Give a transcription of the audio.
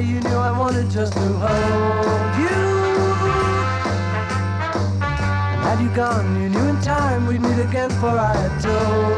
you knew I wanted just to hold you. And had you gone, you knew in time we'd meet again, for I had told